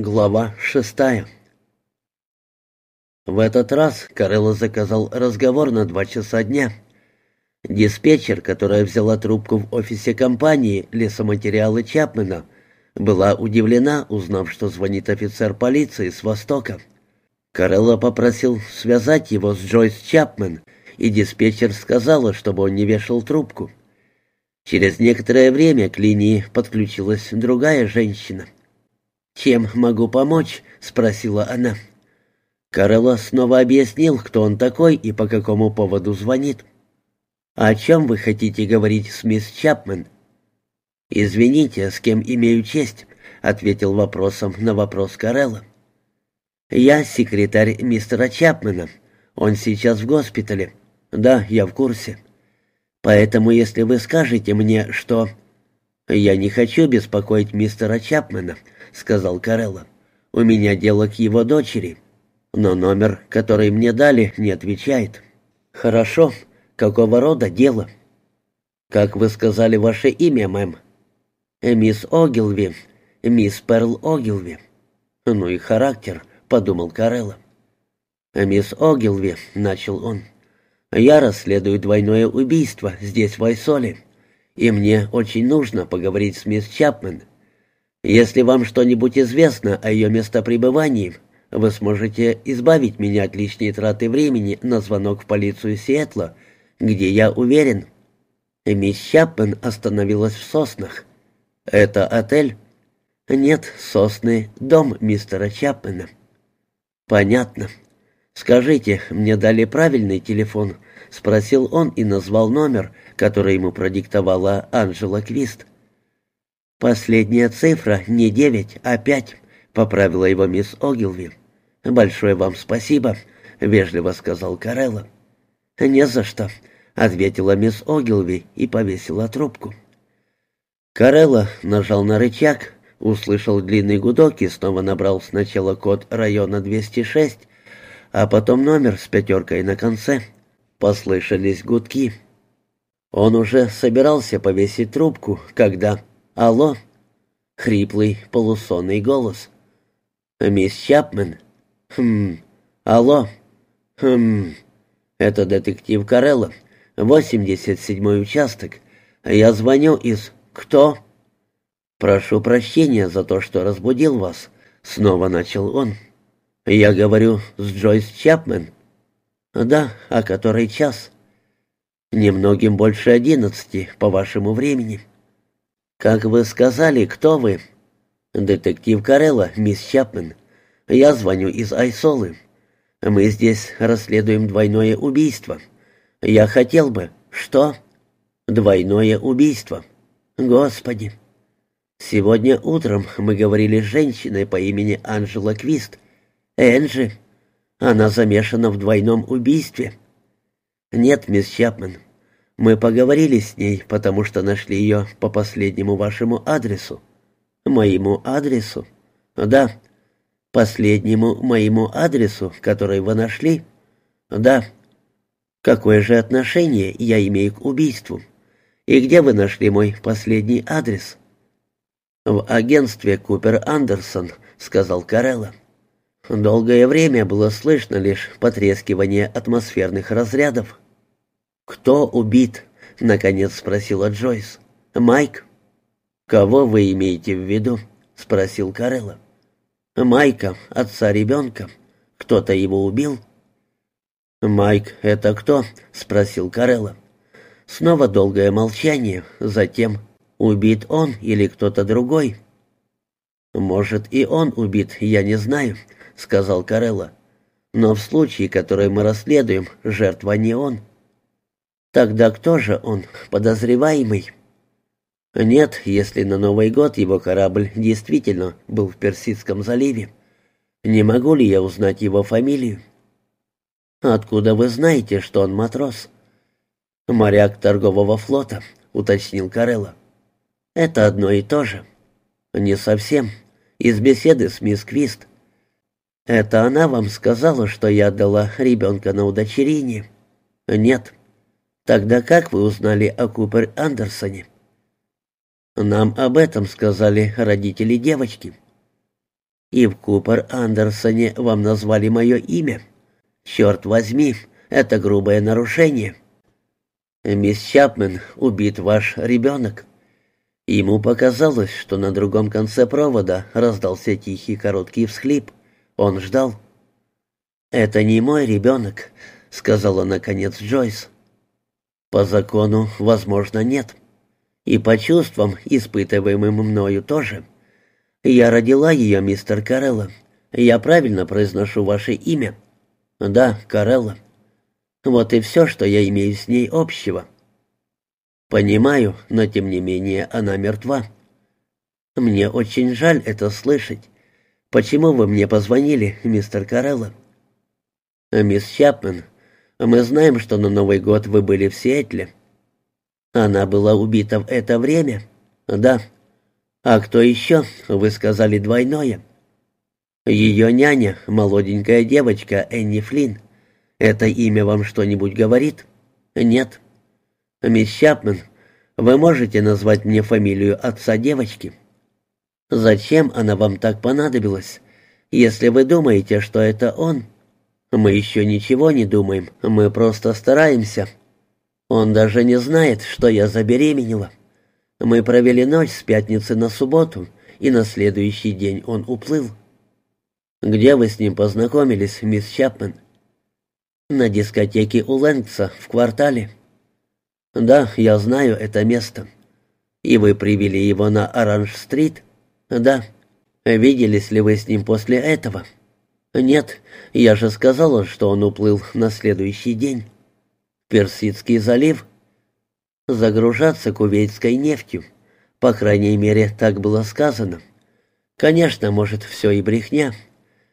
Глава шестая В этот раз Карелло заказал разговор на два часа дня. Диспетчер, которая взяла трубку в офисе компании «Лесоматериалы Чапмена», была удивлена, узнав, что звонит офицер полиции с Востока. Карелло попросил связать его с Джойс Чапмен, и диспетчер сказала, чтобы он не вешал трубку. Через некоторое время к линии подключилась другая женщина — «Чем могу помочь?» — спросила она. Карелла снова объяснил, кто он такой и по какому поводу звонит. «О чем вы хотите говорить с мисс Чапмен?» «Извините, с кем имею честь?» — ответил вопросом на вопрос Карелла. «Я секретарь мистера Чапмена. Он сейчас в госпитале. Да, я в курсе. Поэтому, если вы скажете мне, что...» «Я не хочу беспокоить мистера Чапмена», — сказал Карелла. «У меня дело к его дочери, но номер, который мне дали, не отвечает». «Хорошо. Какого рода дело?» «Как вы сказали ваше имя, мэм?» «Мисс Огилви. Мисс Перл Огилви». «Ну и характер», — подумал Карелла. «Мисс Огилви», — начал он, — «я расследую двойное убийство здесь, в Айсоле, и мне очень нужно поговорить с мисс Чапмен. Если вам что-нибудь известно о ее местопребывании, вы сможете избавить меня от лишней траты времени на звонок в полицию Сиэтла, где я уверен. Мисс Чапмен остановилась в Соснах. Это отель? Нет, Сосны — дом мистера Чапмена. Понятно. Скажите, мне дали правильный телефон? Спросил он и назвал номер, который ему продиктовала Анжела Квист. «Последняя цифра не девять, а пять», — поправила его мисс Огилви. «Большое вам спасибо», — вежливо сказал Карелла. «Не за что», — ответила мисс Огилви и повесила трубку. Карелла нажал на рычаг, услышал длинный гудок и снова набрал сначала код района 206, а потом номер с пятеркой на конце. Послышались гудки. Он уже собирался повесить трубку, когда «Алло?» Хриплый, полусонный голос. «Мисс Чапмен?» «Хм... Алло?» «Хм... Это детектив Карелла, 87-й участок. Я звоню из... Кто?» «Прошу прощения за то, что разбудил вас», — снова начал он. «Я говорю с Джойс Чапмен». «Да, а который час?» «Немногим больше одиннадцати, по вашему времени». «Как вы сказали, кто вы?» «Детектив Карелла, мисс Чапмен. Я звоню из Айсолы. Мы здесь расследуем двойное убийство. Я хотел бы...» «Что?» «Двойное убийство». «Господи!» «Сегодня утром мы говорили с женщиной по имени Анжела Квист. Энджи. Она замешана в двойном убийстве». «Нет, мисс Чапмен, мы поговорили с ней, потому что нашли ее по последнему вашему адресу. Моему адресу? Да. Последнему моему адресу, который вы нашли? Да. Какое же отношение я имею к убийству? И где вы нашли мой последний адрес? В агентстве Купер Андерсон, сказал Карелла. Долгое время было слышно лишь потрескивание атмосферных разрядов. «Кто убит?» — наконец спросила Джойс. «Майк». «Кого вы имеете в виду?» — спросил Карелла. «Майка, отца ребенка. Кто-то его убил?» «Майк, это кто?» — спросил Карелла. Снова долгое молчание, затем «Убит он или кто-то другой?» «Может, и он убит, я не знаю», — сказал Карелла. «Но в случае, который мы расследуем, жертва не он». Тогда кто же он, подозреваемый? Нет, если на Новый год его корабль действительно был в Персидском заливе. Не могу ли я узнать его фамилию? Откуда вы знаете, что он матрос? Моряк торгового флота, уточнил Карелла. Это одно и то же. Не совсем. Из беседы с мисс Квист. Это она вам сказала, что я отдала ребенка на удочерение? Нет. Тогда как вы узнали о Купер Андерсоне? Нам об этом сказали родители девочки. И в Купер Андерсоне вам назвали мое имя. Черт возьми, это грубое нарушение. Мисс Чапмен, убит ваш ребенок. Ему показалось, что на другом конце провода раздался тихий короткий всхлип. Он ждал. «Это не мой ребенок», — сказала наконец Джойс. «По закону, возможно, нет. И по чувствам, испытываемым мною тоже. Я родила ее, мистер Карелла. Я правильно произношу ваше имя?» «Да, Карелла. Вот и все, что я имею с ней общего». «Понимаю, но тем не менее она мертва». «Мне очень жаль это слышать. Почему вы мне позвонили, мистер Карелла?» «Мисс Чапмен, мы знаем, что на Новый год вы были в Сиэтле». «Она была убита в это время?» «Да». «А кто еще? Вы сказали двойное». «Ее няня, молоденькая девочка Энни Флинн. Это имя вам что-нибудь говорит?» «Нет». «Мисс Чапмен, вы можете назвать мне фамилию отца девочки?» «Зачем она вам так понадобилась? Если вы думаете, что это он...» «Мы еще ничего не думаем, мы просто стараемся. Он даже не знает, что я забеременела. Мы провели ночь с пятницы на субботу, и на следующий день он уплыл». «Где вы с ним познакомились, мисс Чапмен?» «На дискотеке у Лэнгса в квартале». «Да, я знаю это место». «И вы привели его на Оранж-стрит?» «Да». «Виделись ли вы с ним после этого?» «Нет, я же сказала, что он уплыл на следующий день». «Персидский залив?» «Загружаться кувейтской нефтью. По крайней мере, так было сказано. Конечно, может, все и брехня».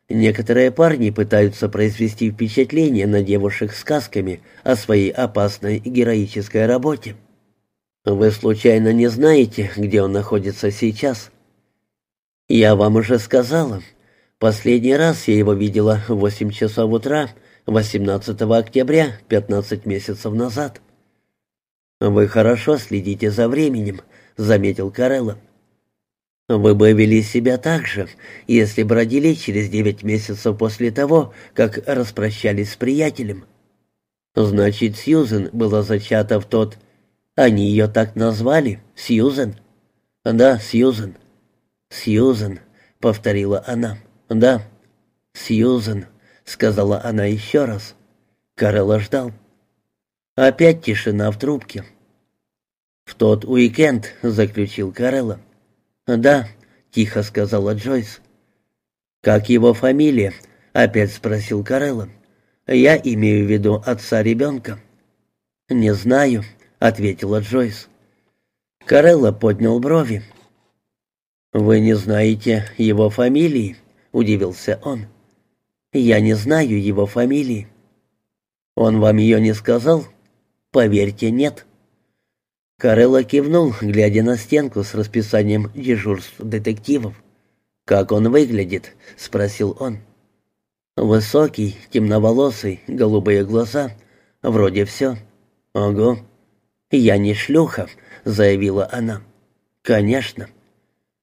Некоторые парни пытаются произвести впечатление на девушек сказками о своей опасной героической работе. Вы случайно не знаете, где он находится сейчас? Я вам уже сказала. Последний раз я его видела в 8 часов утра 18 октября, 15 месяцев назад. Вы хорошо следите за временем, заметил Карелла. Вы бы вели себя так же, если бы родили через девять месяцев после того, как распрощались с приятелем. Значит, Сьюзен была зачата в тот... Они ее так назвали? Сьюзен? Да, Сьюзен. Сьюзен, повторила она. Да, Сьюзен, сказала она еще раз. Карелла ждал. Опять тишина в трубке. В тот уикенд, заключил Карелла. «Да», — тихо сказала Джойс. «Как его фамилия?» — опять спросил Карелла. «Я имею в виду отца ребенка». «Не знаю», — ответила Джойс. Карелла поднял брови. «Вы не знаете его фамилии?» — удивился он. «Я не знаю его фамилии». «Он вам ее не сказал?» «Поверьте, нет». Карелла кивнул, глядя на стенку с расписанием дежурств детективов. «Как он выглядит?» — спросил он. «Высокий, темноволосый, голубые глаза. Вроде все». «Ого». «Я не шлюха», — заявила она. «Конечно».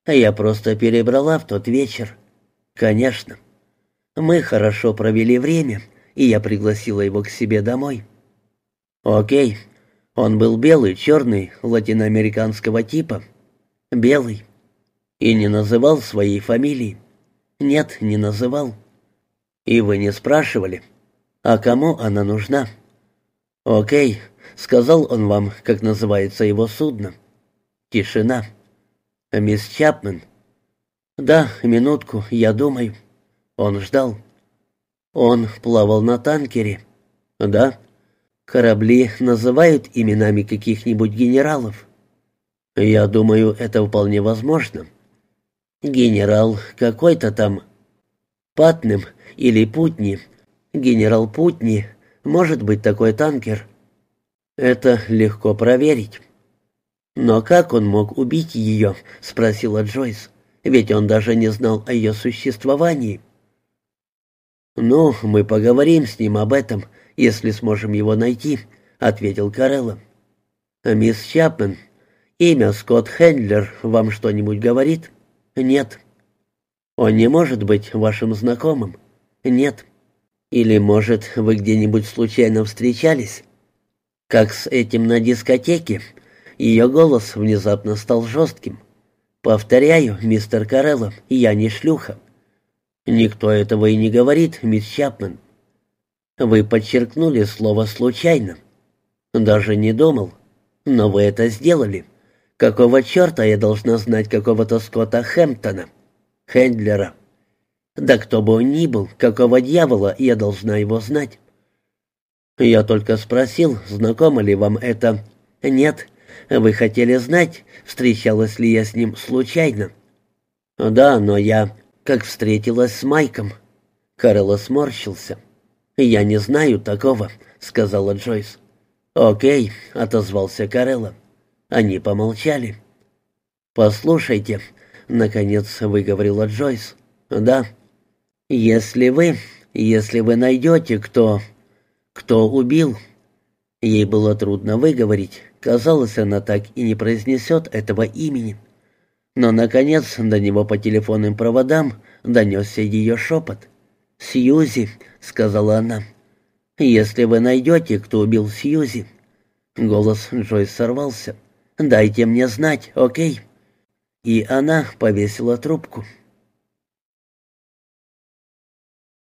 «Я просто перебрала в тот вечер». «Конечно». «Мы хорошо провели время, и я пригласила его к себе домой». «Окей», он был белый, черный, латиноамериканского типа. Белый. И не называл своей фамилии. Нет, не называл. И вы не спрашивали, а кому она нужна? Окей, сказал он вам, как называется его судно. Тишина. Мисс Чапмен. Да, минутку, я думаю. Он ждал. Он плавал на танкере. Да. Корабли называют именами каких-нибудь генералов. Я думаю, это вполне возможно. Генерал какой-то там Патным или Путни. Генерал Путни. Может быть такой танкер. Это легко проверить. Но как он мог убить ее? спросила Джойс. Ведь он даже не знал о ее существовании. Ну, мы поговорим с ним об этом, если сможем его найти», — ответил Карелла. «Мисс Чапмен, имя Скотт Хендлер вам что-нибудь говорит?» «Нет». Он не может быть вашим знакомым? Нет. Или, может, вы где-нибудь случайно встречались? Как с этим на дискотеке? Ее голос внезапно стал жестким. «Повторяю, мистер Карелло, я не шлюха». «Никто этого и не говорит, мисс Чапман». «Вы подчеркнули слово «случайно». «Даже не думал. Но вы это сделали. Какого черта я должна знать какого-то Скотта Хэмптона? Хендлера?» «Да кто бы он ни был, какого дьявола я должна его знать?» «Я только спросил, знакомо ли вам это...» «Нет, вы хотели знать, встречалась ли я с ним случайно?» «Да, но я...» «Как встретилась с Майком». Карелла сморщился. «Я не знаю такого», — сказала Джойс. «Окей», — отозвался Карелла. Они помолчали. «Послушайте», — наконец выговорила Джойс. «Да. Если вы... Если вы найдете, кто... Кто убил...» Ей было трудно выговорить, Казалось, она так и не произнесет этого имени. Но, наконец, до него по телефонным проводам донесся ее шепот. «Сьюзи», — сказала она, — «если вы найдете, кто убил Сьюзи». Голос Джойс сорвался. «Дайте мне знать, окей?» И она повесила трубку.